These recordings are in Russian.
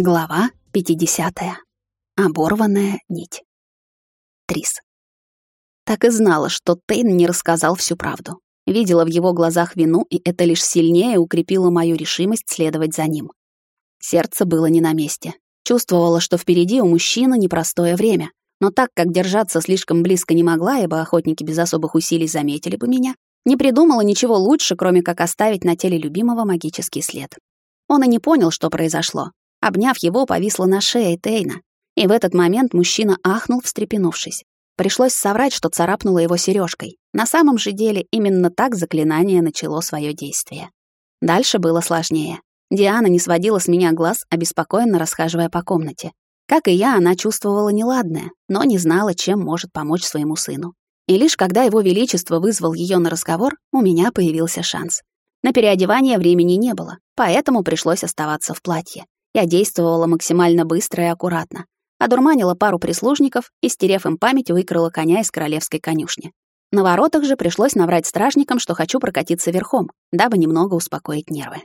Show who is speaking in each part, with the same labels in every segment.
Speaker 1: Глава 50. Оборванная нить. Трис. Так и знала, что Тейн не рассказал всю правду. Видела в его глазах вину, и это лишь сильнее укрепило мою решимость следовать за ним. Сердце было не на месте. Чувствовала, что впереди у мужчины непростое время. Но так как держаться слишком близко не могла, ибо охотники без особых усилий заметили бы меня, не придумала ничего лучше, кроме как оставить на теле любимого магический след. Он и не понял, что произошло, Обняв его, повисла на шее Тейна. И в этот момент мужчина ахнул, встрепенувшись. Пришлось соврать, что царапнула его сережкой. На самом же деле именно так заклинание начало свое действие. Дальше было сложнее. Диана не сводила с меня глаз, обеспокоенно расхаживая по комнате. Как и я, она чувствовала неладное, но не знала, чем может помочь своему сыну. И лишь когда его величество вызвал ее на разговор, у меня появился шанс. На переодевание времени не было, поэтому пришлось оставаться в платье. Я действовала максимально быстро и аккуратно. Одурманила пару прислужников и, стерев им память, выкрала коня из королевской конюшни. На воротах же пришлось наврать стражникам, что хочу прокатиться верхом, дабы немного успокоить нервы.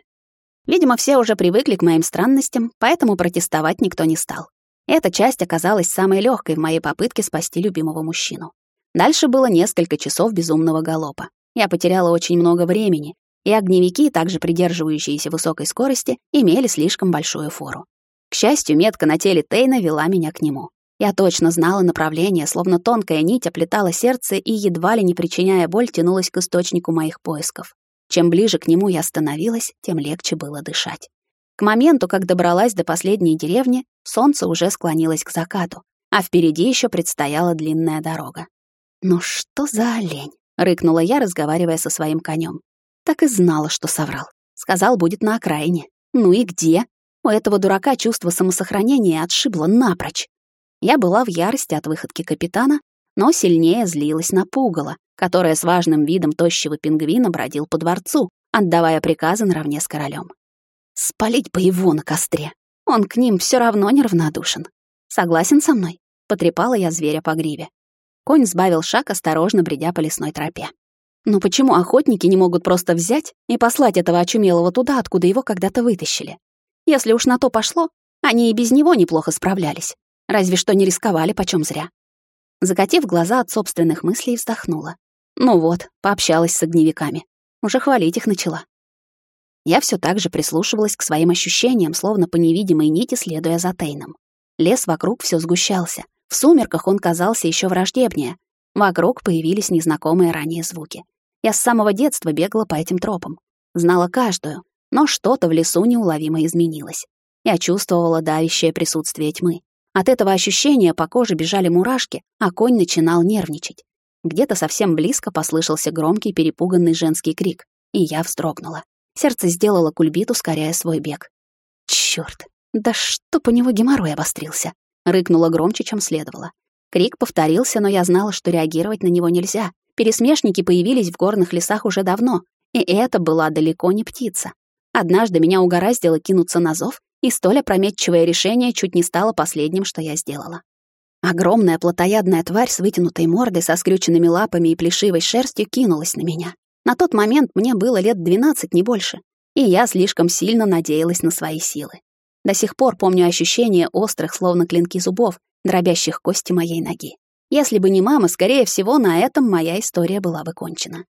Speaker 1: Видимо, все уже привыкли к моим странностям, поэтому протестовать никто не стал. Эта часть оказалась самой легкой в моей попытке спасти любимого мужчину. Дальше было несколько часов безумного галопа. Я потеряла очень много времени, и огневики, также придерживающиеся высокой скорости, имели слишком большую фору. К счастью, метка на теле Тейна вела меня к нему. Я точно знала направление, словно тонкая нить оплетала сердце и, едва ли не причиняя боль, тянулась к источнику моих поисков. Чем ближе к нему я становилась, тем легче было дышать. К моменту, как добралась до последней деревни, солнце уже склонилось к закату, а впереди еще предстояла длинная дорога. «Ну что за олень?» — рыкнула я, разговаривая со своим конем. Так и знала, что соврал. Сказал, будет на окраине. Ну и где? У этого дурака чувство самосохранения отшибло напрочь. Я была в ярости от выходки капитана, но сильнее злилась на пугало, которое с важным видом тощего пингвина бродил по дворцу, отдавая приказы наравне с королем. Спалить бы его на костре. Он к ним все равно неравнодушен. Согласен со мной? Потрепала я зверя по гриве. Конь сбавил шаг, осторожно бредя по лесной тропе. Но почему охотники не могут просто взять и послать этого очумелого туда, откуда его когда-то вытащили? Если уж на то пошло, они и без него неплохо справлялись. Разве что не рисковали почем зря. Закатив глаза от собственных мыслей, вздохнула. Ну вот, пообщалась с огневиками. Уже хвалить их начала. Я все так же прислушивалась к своим ощущениям, словно по невидимой нити следуя за Тейном. Лес вокруг все сгущался. В сумерках он казался еще враждебнее. Вокруг появились незнакомые ранее звуки. Я с самого детства бегала по этим тропам. Знала каждую, но что-то в лесу неуловимо изменилось. Я чувствовала давящее присутствие тьмы. От этого ощущения по коже бежали мурашки, а конь начинал нервничать. Где-то совсем близко послышался громкий перепуганный женский крик, и я вздрогнула. Сердце сделало кульбит, ускоряя свой бег. Чёрт, да что по него геморрой обострился? Рыкнула громче, чем следовало. Крик повторился, но я знала, что реагировать на него нельзя, Пересмешники появились в горных лесах уже давно, и это была далеко не птица. Однажды меня угораздило кинуться на зов, и столь опрометчивое решение чуть не стало последним, что я сделала. Огромная плотоядная тварь с вытянутой мордой, со скрюченными лапами и плешивой шерстью кинулась на меня. На тот момент мне было лет 12, не больше, и я слишком сильно надеялась на свои силы. До сих пор помню ощущение острых, словно клинки зубов, дробящих кости моей ноги. Если бы не мама, скорее всего, на этом моя история была бы кончена.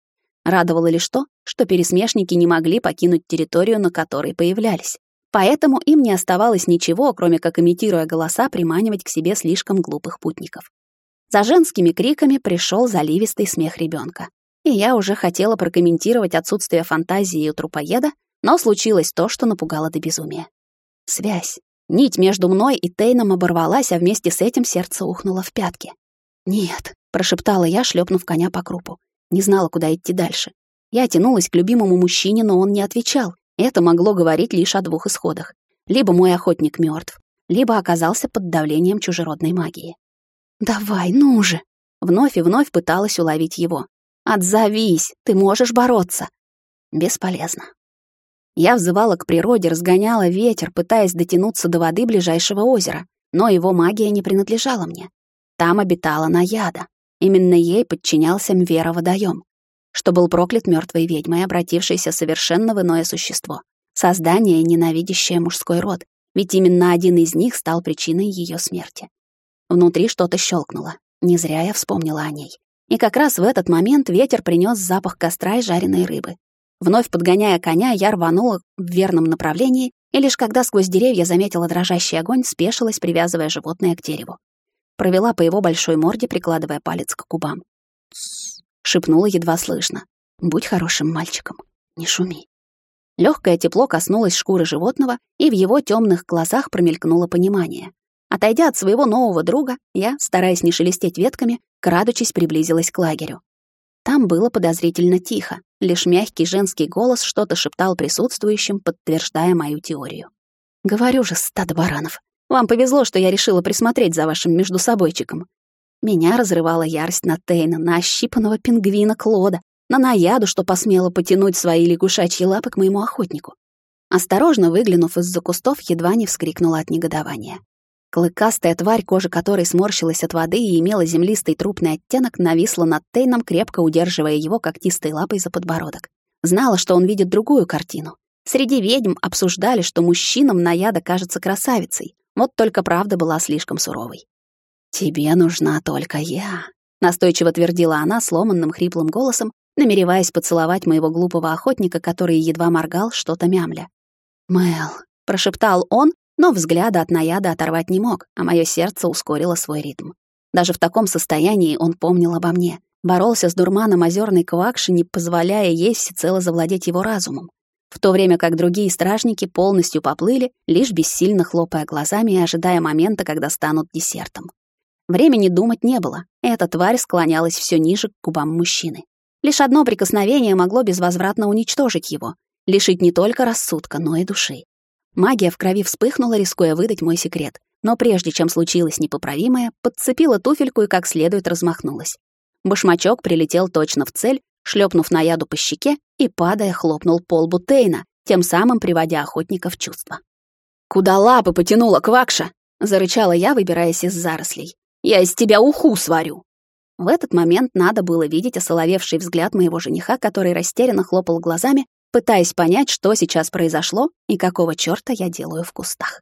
Speaker 1: Радовало лишь то, что пересмешники не могли покинуть территорию, на которой появлялись. Поэтому им не оставалось ничего, кроме как, имитируя голоса, приманивать к себе слишком глупых путников. За женскими криками пришел заливистый смех ребенка. И я уже хотела прокомментировать отсутствие фантазии у трупоеда, но случилось то, что напугало до безумия. Связь. Нить между мной и Тейном оборвалась, а вместе с этим сердце ухнуло в пятки. «Нет», — прошептала я, шлепнув коня по крупу. Не знала, куда идти дальше. Я тянулась к любимому мужчине, но он не отвечал. Это могло говорить лишь о двух исходах. Либо мой охотник мертв, либо оказался под давлением чужеродной магии. «Давай, ну же!» Вновь и вновь пыталась уловить его. «Отзовись! Ты можешь бороться!» Бесполезно. Я взывала к природе, разгоняла ветер, пытаясь дотянуться до воды ближайшего озера, но его магия не принадлежала мне. Там обитала Наяда. Именно ей подчинялся Мвера Водоем, что был проклят мертвой ведьмой, обратившейся совершенно в иное существо. Создание, ненавидящее мужской род ведь именно один из них стал причиной ее смерти. Внутри что-то щелкнуло. Не зря я вспомнила о ней. И как раз в этот момент ветер принес запах костра и жареной рыбы. Вновь подгоняя коня, я рванула в верном направлении, и лишь когда сквозь деревья заметила дрожащий огонь, спешилась, привязывая животное к дереву. Провела по его большой морде, прикладывая палец к губам. шепнула едва слышно. «Будь хорошим мальчиком, не шуми». Легкое тепло коснулось шкуры животного, и в его темных глазах промелькнуло понимание. Отойдя от своего нового друга, я, стараясь не шелестеть ветками, крадучись приблизилась к лагерю. Там было подозрительно тихо, лишь мягкий женский голос что-то шептал присутствующим, подтверждая мою теорию. «Говорю же, стадо баранов, вам повезло, что я решила присмотреть за вашим междусобойчиком. Меня разрывала ярость на Тейна, на ощипанного пингвина Клода, на наяду, что посмела потянуть свои лягушачьи лапы к моему охотнику. Осторожно выглянув из-за кустов, едва не вскрикнула от негодования. Клыкастая тварь, кожа которой сморщилась от воды и имела землистый трупный оттенок, нависла над Тейном, крепко удерживая его когтистой лапой за подбородок. Знала, что он видит другую картину. Среди ведьм обсуждали, что мужчинам Наяда кажется красавицей. Вот только правда была слишком суровой. «Тебе нужна только я», — настойчиво твердила она сломанным хриплым голосом, намереваясь поцеловать моего глупого охотника, который едва моргал, что-то мямля. «Мэл», — прошептал он, но взгляда от наяда оторвать не мог, а мое сердце ускорило свой ритм. Даже в таком состоянии он помнил обо мне. Боролся с дурманом озерной квакши, не позволяя ей всецело завладеть его разумом. В то время как другие стражники полностью поплыли, лишь бессильно хлопая глазами и ожидая момента, когда станут десертом. Времени думать не было. Эта тварь склонялась все ниже к губам мужчины. Лишь одно прикосновение могло безвозвратно уничтожить его, лишить не только рассудка, но и души. Магия в крови вспыхнула, рискуя выдать мой секрет. Но прежде чем случилось непоправимое, подцепила туфельку и как следует размахнулась. Башмачок прилетел точно в цель, шлепнув на яду по щеке и, падая, хлопнул пол Бутейна, тем самым приводя охотника в чувство. «Куда лапы потянула, Квакша?» — зарычала я, выбираясь из зарослей. «Я из тебя уху сварю!» В этот момент надо было видеть осоловевший взгляд моего жениха, который растерянно хлопал глазами, пытаясь понять, что сейчас произошло и какого чёрта я делаю в кустах.